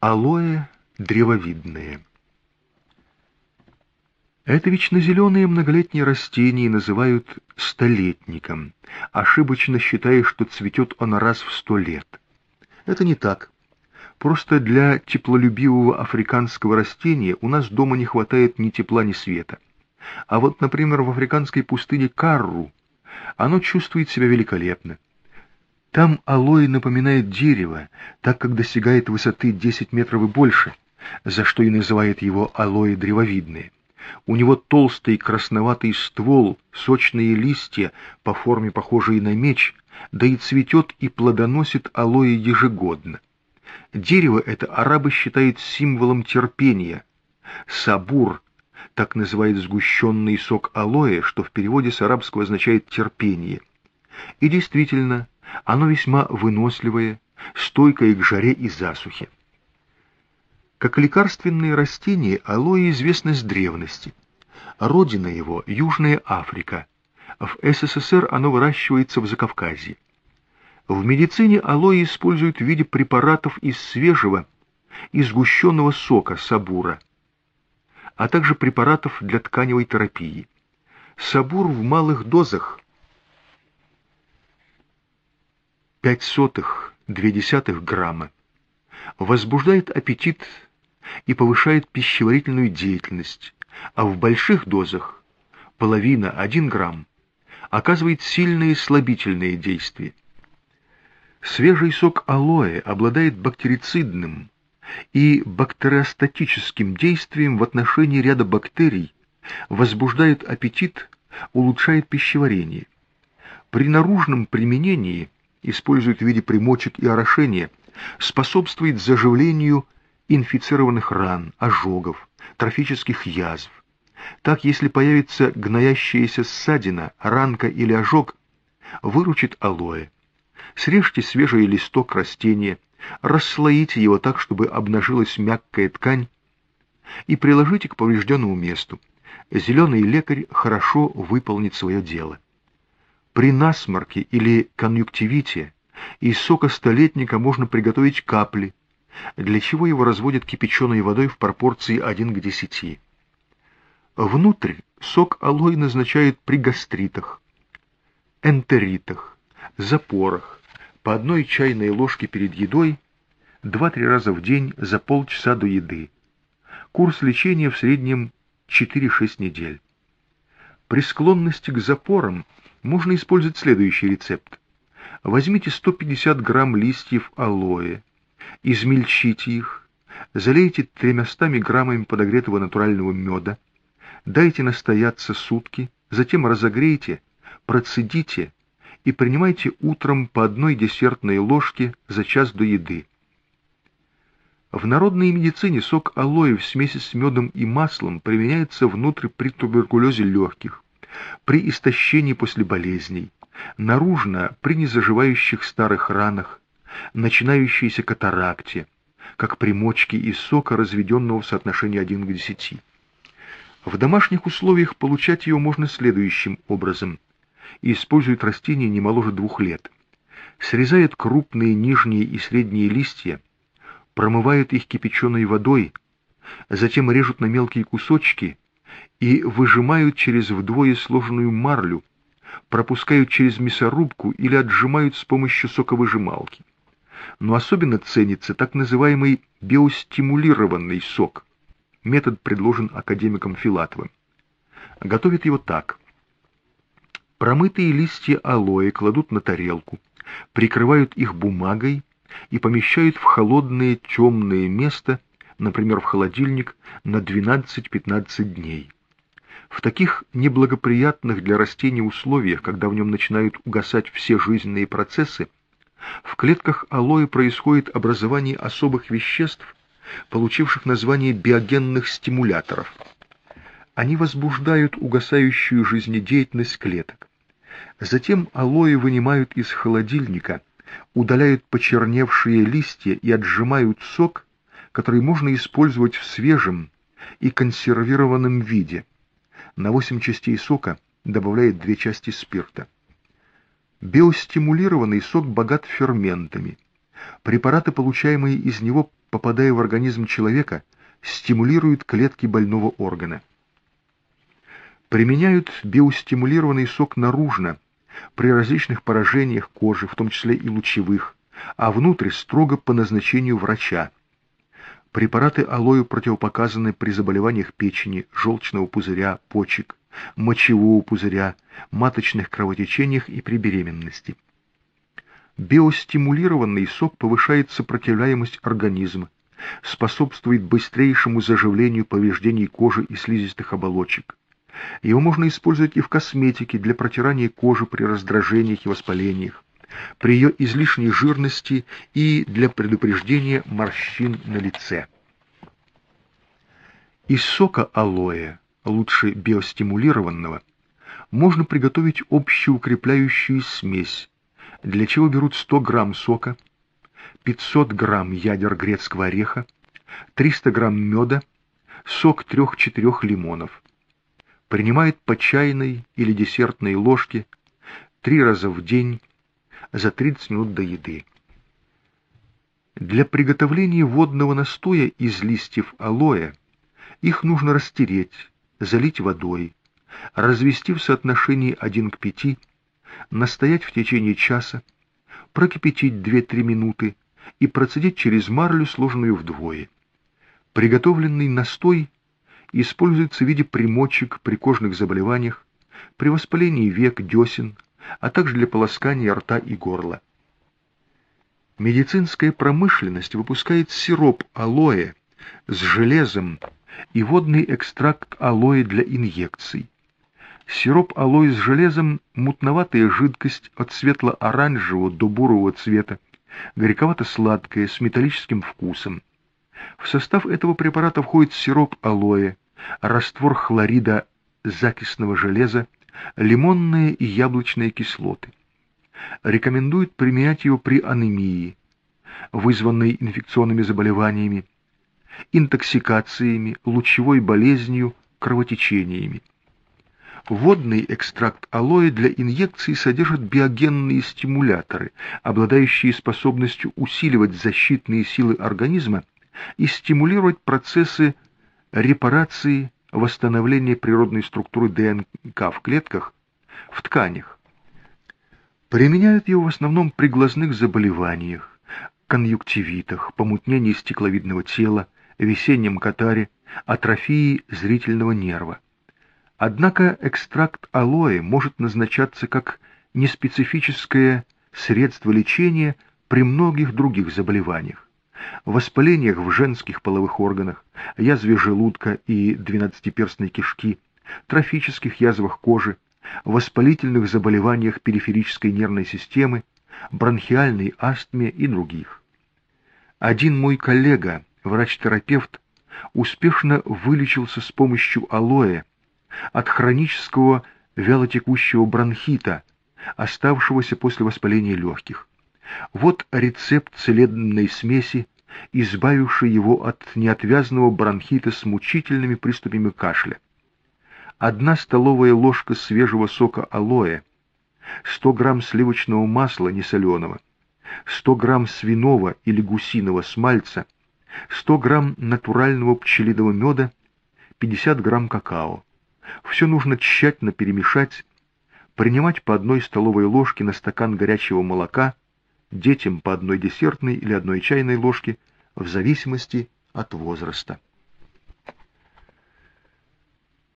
Алоэ древовидное. Это вечно зеленые многолетние растения называют столетником, ошибочно считая, что цветет он раз в сто лет. Это не так. Просто для теплолюбивого африканского растения у нас дома не хватает ни тепла, ни света. А вот, например, в африканской пустыне Карру оно чувствует себя великолепно. Там алоэ напоминает дерево, так как достигает высоты 10 метров и больше, за что и называют его алоэ древовидное. У него толстый красноватый ствол, сочные листья, по форме похожие на меч, да и цветет и плодоносит алоэ ежегодно. Дерево это арабы считают символом терпения. Сабур, так называет сгущенный сок алоэ, что в переводе с арабского означает терпение. И действительно, оно весьма выносливое, стойкое к жаре и засухе. Как лекарственное растение, алоэ известно с древности. Родина его – Южная Африка. В СССР оно выращивается в Закавказье. В медицине алоэ используют в виде препаратов из свежего и сгущенного сока сабура, а также препаратов для тканевой терапии. Сабур в малых дозах 0,05-0,2 грамма возбуждает аппетит и повышает пищеварительную деятельность, а в больших дозах половина 1 грамм оказывает сильные слабительные действия. Свежий сок алоэ обладает бактерицидным и бактериостатическим действием в отношении ряда бактерий, возбуждает аппетит, улучшает пищеварение. При наружном применении используют в виде примочек и орошения, способствует заживлению инфицированных ран, ожогов, трофических язв. Так, если появится гноящаяся ссадина, ранка или ожог, выручит алоэ. Срежьте свежий листок растения, расслоите его так, чтобы обнажилась мягкая ткань, и приложите к поврежденному месту. Зеленый лекарь хорошо выполнит свое дело. При насморке или конъюнктивите из сока столетника можно приготовить капли, для чего его разводят кипяченой водой в пропорции 1 к 10. Внутрь сок алоэ назначают при гастритах, энтеритах, запорах, по одной чайной ложке перед едой 2-3 раза в день за полчаса до еды. Курс лечения в среднем 4-6 недель. При склонности к запорам можно использовать следующий рецепт. Возьмите 150 грамм листьев алоэ, измельчите их, залейте 300 граммами подогретого натурального меда, дайте настояться сутки, затем разогрейте, процедите и принимайте утром по одной десертной ложке за час до еды. В народной медицине сок алоэ в смеси с медом и маслом применяется внутрь при туберкулезе легких, при истощении после болезней, наружно при незаживающих старых ранах, начинающейся катаракте, как примочки из сока, разведенного в соотношении 1 к 10. В домашних условиях получать ее можно следующим образом. Используют растения не моложе двух лет. Срезают крупные нижние и средние листья, промывают их кипяченой водой, затем режут на мелкие кусочки и выжимают через вдвое сложенную марлю, пропускают через мясорубку или отжимают с помощью соковыжималки. Но особенно ценится так называемый биостимулированный сок. Метод предложен академиком Филатовым. Готовят его так. Промытые листья алоэ кладут на тарелку, прикрывают их бумагой и помещают в холодное темное место, например, в холодильник, на 12-15 дней. В таких неблагоприятных для растений условиях, когда в нем начинают угасать все жизненные процессы, в клетках алоэ происходит образование особых веществ, получивших название биогенных стимуляторов. Они возбуждают угасающую жизнедеятельность клеток. Затем алоэ вынимают из холодильника, удаляют почерневшие листья и отжимают сок, который можно использовать в свежем и консервированном виде – на 8 частей сока добавляет 2 части спирта. Биостимулированный сок богат ферментами. Препараты, получаемые из него, попадая в организм человека, стимулирует клетки больного органа. Применяют биостимулированный сок наружно, при различных поражениях кожи, в том числе и лучевых, а внутрь строго по назначению врача. Препараты алою противопоказаны при заболеваниях печени, желчного пузыря, почек, мочевого пузыря, маточных кровотечениях и при беременности. Биостимулированный сок повышает сопротивляемость организма, способствует быстрейшему заживлению повреждений кожи и слизистых оболочек. Его можно использовать и в косметике для протирания кожи при раздражениях и воспалениях, при ее излишней жирности и для предупреждения морщин на лице. Из сока алоэ, лучше биостимулированного, можно приготовить общеукрепляющую смесь, для чего берут 100 грамм сока, 500 грамм ядер грецкого ореха, 300 грамм меда, сок 3-4 лимонов. Принимает по чайной или десертной ложке три раза в день за 30 минут до еды. Для приготовления водного настоя из листьев алоэ их нужно растереть, залить водой, развести в соотношении 1 к 5, настоять в течение часа, прокипятить 2-3 минуты и процедить через марлю, сложенную вдвое. Приготовленный настой используется в виде примочек при кожных заболеваниях, при воспалении век, десен, а также для полоскания рта и горла. Медицинская промышленность выпускает сироп алоэ с железом и водный экстракт алоэ для инъекций. Сироп алоэ с железом – мутноватая жидкость от светло-оранжевого до бурого цвета, горьковато-сладкая, с металлическим вкусом. В состав этого препарата входит сироп алоэ, раствор хлорида закисного железа, лимонные и яблочные кислоты. Рекомендуют применять его при анемии, вызванной инфекционными заболеваниями, интоксикациями, лучевой болезнью, кровотечениями. Водный экстракт алоэ для инъекций содержит биогенные стимуляторы, обладающие способностью усиливать защитные силы организма и стимулировать процессы репарации, восстановления природной структуры ДНК в клетках, в тканях. Применяют его в основном при глазных заболеваниях, конъюнктивитах, помутнении стекловидного тела, весеннем катаре, атрофии зрительного нерва. Однако экстракт алоэ может назначаться как неспецифическое средство лечения при многих других заболеваниях. Воспалениях в женских половых органах, язве желудка и двенадцатиперстной кишки, трофических язвах кожи, воспалительных заболеваниях периферической нервной системы, бронхиальной астме и других. Один мой коллега, врач-терапевт, успешно вылечился с помощью алоэ от хронического вялотекущего бронхита, оставшегося после воспаления легких. Вот рецепт целебной смеси, избавивший его от неотвязного бронхита с мучительными приступами кашля. Одна столовая ложка свежего сока алоэ, 100 грамм сливочного масла несоленого, 100 грамм свиного или гусиного смальца, 100 грамм натурального пчелиного меда, 50 грамм какао. Все нужно тщательно перемешать, принимать по одной столовой ложке на стакан горячего молока, детям по одной десертной или одной чайной ложке, в зависимости от возраста.